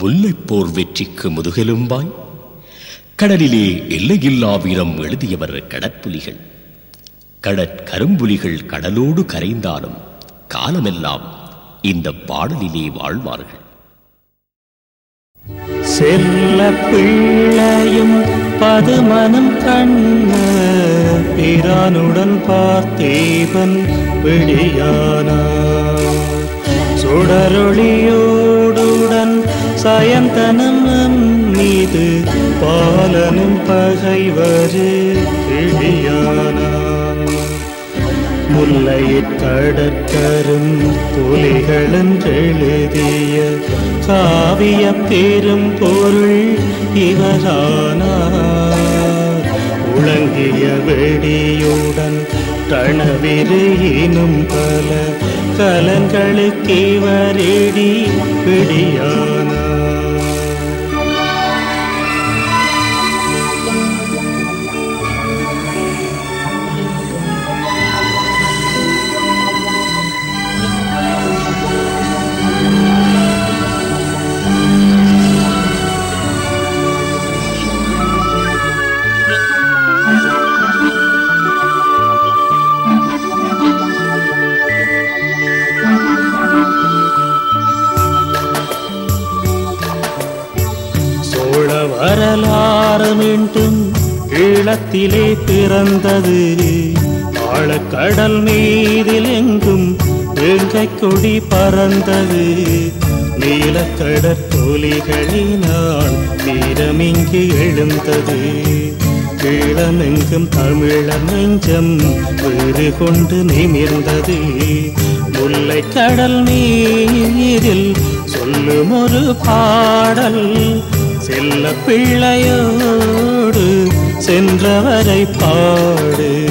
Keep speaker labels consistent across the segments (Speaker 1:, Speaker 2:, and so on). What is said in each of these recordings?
Speaker 1: முல்லைப்போர் வெற்றிக்கு முதுகெலும்பாய். கடலிலே எல்லையில்லா வீரம் எழுதியவர் கடற்புலிகள். கடற்கரும்புலிகள் கடலோடு கரைந்தாலும் காலமெல்லாம் இந்த பாடலிலே வாழ்வார்கள்.
Speaker 2: செல்ல பிள்ளையும் பதுமனம் கண்ண பிரானுடன் பார்த்தேவன் வெளியானா சுடரொளியோடுடன் சயந்தனம் நம் மீது பாலனும் பகைவரு வெளியானா முல்லையிற் கடற்கரும் புலிகளென்றெழுதிய காவிய பெரும் பொருள் இவரானார் உளங்கிய வெடியுடன் கணவிரு பல கலங்களுக்கு இவரெடி வரலாறு மீண்டும் ஈழத்திலே பிறந்தது. ஆழக்கடல் மீதில் எங்கும் வேங்கை கொடி பறந்தது. நீலக்கடற்கொலிகளினால் வீரமிங்கு எழுந்தது. ஈழமெங்கும் தமிழ நெஞ்சம் வீறு கொண்டு நிமிர்ந்தது. முல்லை கடல் நீரில் சொல்லும் ஒரு பாடல். செல்ல பிள்ளையோடு சென்றவரை பாடு.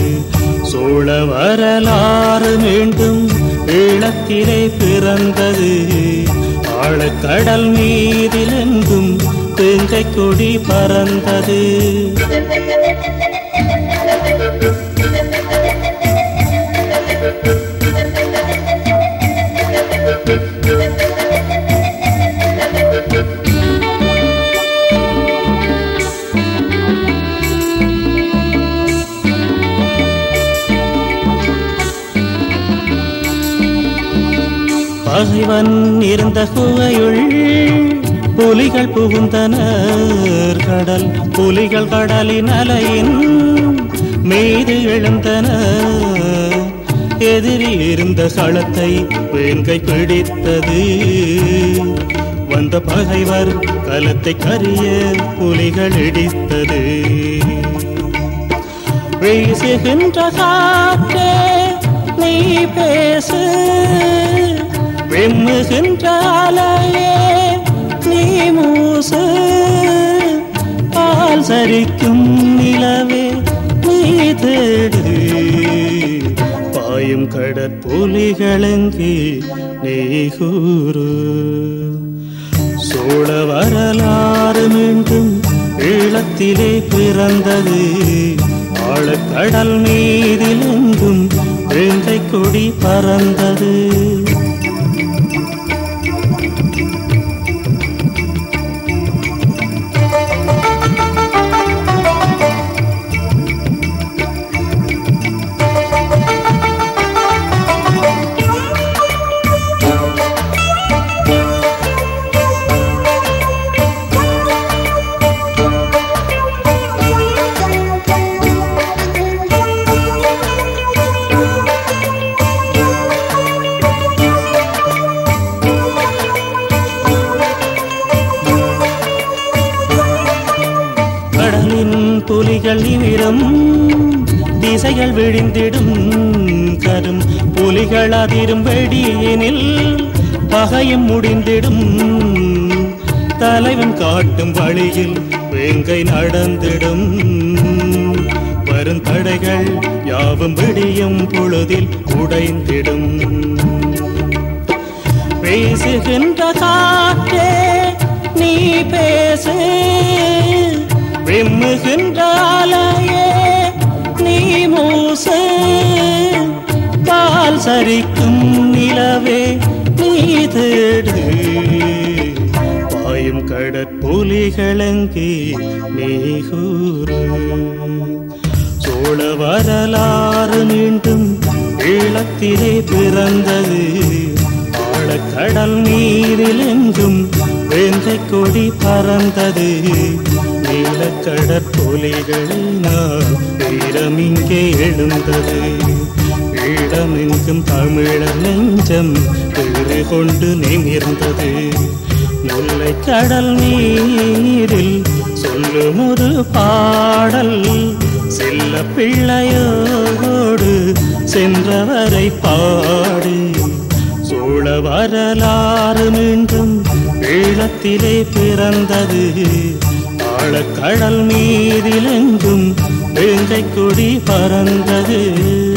Speaker 2: சோழ வரலாறு மீண்டும் ஈழத்திலே பிறந்தது. ஆழக்கடல் மீதிலெங்கும் தெங்கை கொடி பறந்தது. பகைவன் இருந்த குகையுள் புலிகள் புகுந்தனர். கடல் புலிகள் கடலின் அலையின் மீது எழுந்தனர் எதிரி இருந்த களத்தை வேங்கை பிடித்தது. வந்த பகைவர் கலத்தை கரிய புலிகள் இடித்தது. வீசுகின்ற காற்றே நீ பேசு. வெம்முகின்ற நீ மூசு. பால் சரிக்கும் நிலவே நீ தேடு. பாயும் கடற்புலிகளங்கி நீ கூறு. சோழ வரலாறு மீண்டும் ஈழத்திலே பிறந்தது. ஆழக்கடல் நீரிலெங்கும் வேங்கை கொடி பறந்தது. கடலின் புலிகள் நிமிரம். திசைகள் விழிந்திடும் கரும். புலிகள் அதிரும் வெடியினில் பகையும் முடிந்திடும். தலைவன் காட்டும் வழியில் வேங்கை நடந்திடும். வரும் தடைகள் யாவும் விடியும் பொழுதில் உடைந்திடும். பேசுகின்ற காற்றே நீ பேசு. விம்முகின்ற நீ மூசு. கால் சரிக்கும் நிலவே நீ தேடு. பாயும் கடற்புலிகளங்கி நீ கூறு. சோழ வரலாறு மீண்டும் ஈழத்திலே பிறந்தது. ஆழக்கடல் நீரில் எங்கும் வேந்தை கொடி பறந்தது. நீலக்கடற்புலிகளினால் வீரம் இங்கே எழுந்தது. ஈழமெங்கும் தமிழர் நெஞ்சம் பேறு கொண்டு நிமிர்ந்தது. முல்லை கடல் நீரில் சொல்லும் ஒரு பாடல் செல்ல பிள்ளையோடு சென்றவரை பாடு. சோழ வரலாறு நின்று ஈழத்திலே பிறந்தது. ஆழக்கடல் நீரிலெங்கும் வேங்கை கொடி பறந்தது.